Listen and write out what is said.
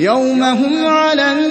يوم هم على النار